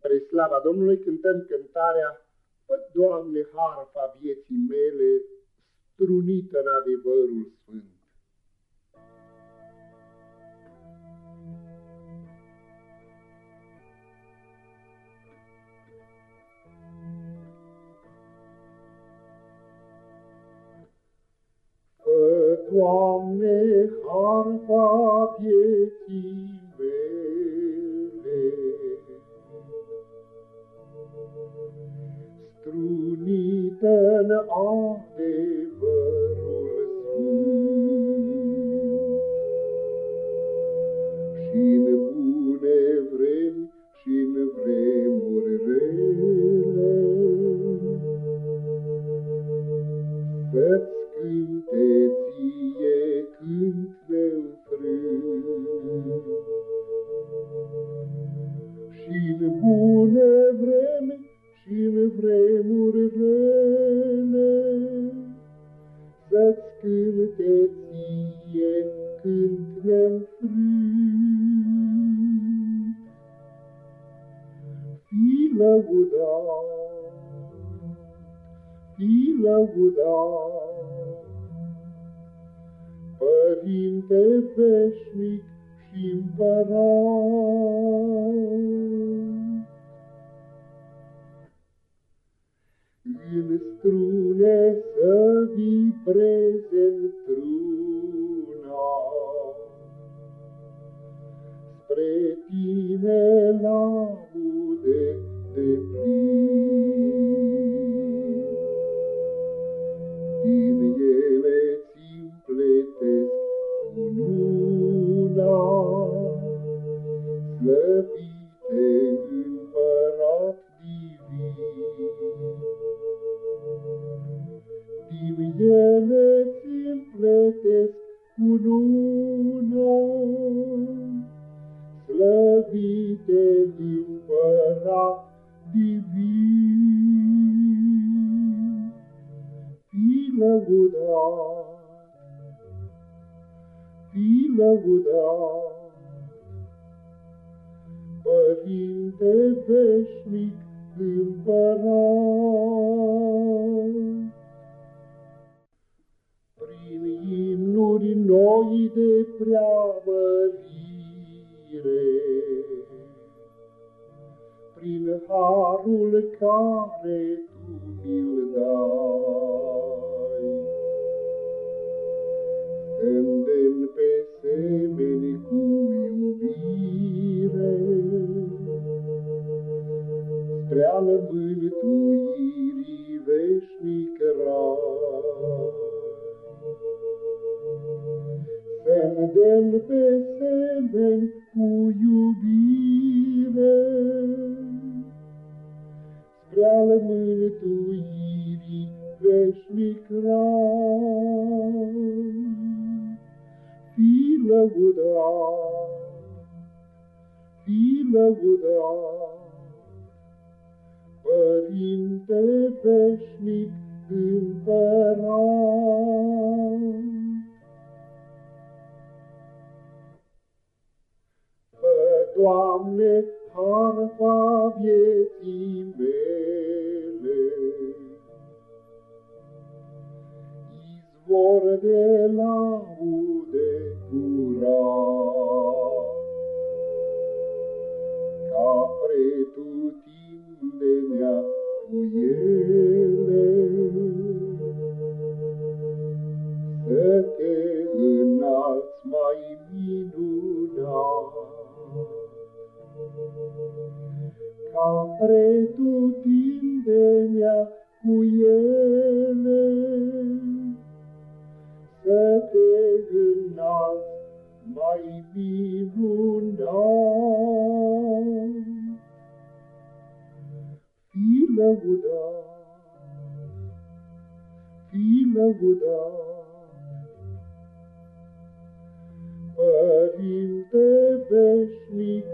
Spre slava Domnului cântăm cântarea Pă, Doamne, harfa vieții mele, strunită în adevărul sfânt. Pă, Doamne, harfa vieții strunită-n adevărul cânte ție cânt neînfrânt. Fii lăudat, fii lăudat, Părinte veșnic și împărat, în strune să vibreze într-una. Spre tine laude de plin. Din cu luna. Slăvite împărat divin, fi lăudat, fi lăudat, Părinte veșnic împărat. Preamărire. Prin harul care tu mi-l dai, Îndemn pe semeni cu iubire, Spre al semeni cu iubire, Spre al mântuirii veșnic rai. Fii lăudat, fii lăudat, Părinte veșnic împărat. Doamne, harfa vieții mele. Izvor de laude curat, ca pretutindenea cu ele. Să te înalți mai minunat, pretutindenea cu ele, să te înalți mai minunat. Fii lăudat, fii lăudat, Părinte veșnic,